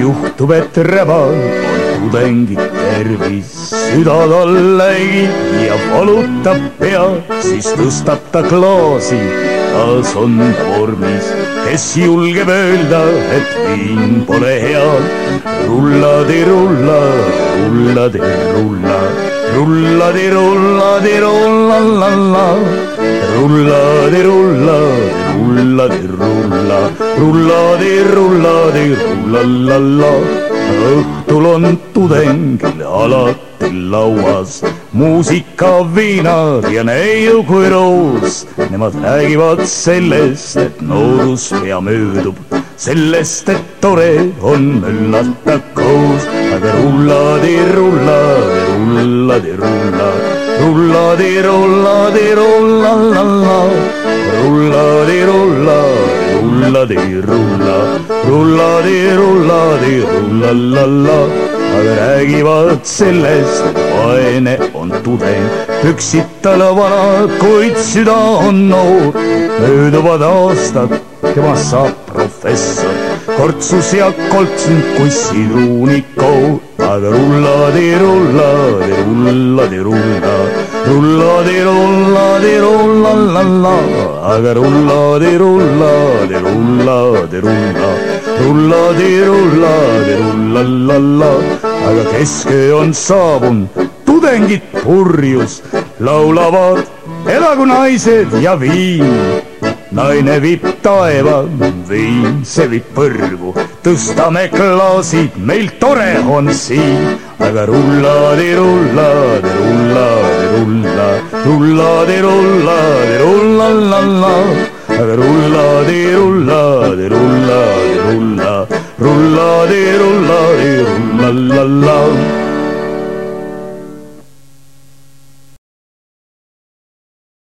juhtub, et rebal tudengit tervis süda talle ja valutab pead, siis tõstab ta klaasi, taas on vormis, kes julgeb öelda, et viin pole hea. rulladi rulla, rulladi rulla, rulladi rulladi rullallalla, rulladi rulla, rulladi rulla, rulladi rulladi rullallalla. Õhtul on tudengil alati lauas muusika, viinad ja neiu kui roos. Nemad räägivad sellest, et noorus pea möödub, sellest, et tore on möllata koos, aga rulladi, rulladi, rulla, rulladi, rulladi, rullallalla, rulladi, rulladi rulladi rulla, rulladi rulladi rullallalla, aga räägivad sellest, vaene on tudeng, püksid tal vanad, kuid süda on noor. mööduvad aastad, temast saab professor, kortsus ja koltsunud kui sidrunikoor, aga rulladi rulladi rulladi rulla, rulladi rulladi rullallalla, aga rulladi rulladi rulladi rulla, rulladi rulladi rullallalla, aga kesköö on saabunud, tudengid purjus laulavad, elagu naised ja viin naine viib taeva, viin see viib põrgu, tõstame klaasid, meil tore on siin, aga rulla, rulla de rulla de rulla la la. Rulla de rulla de rulla de rulla, rulla de rulla de rulla la la.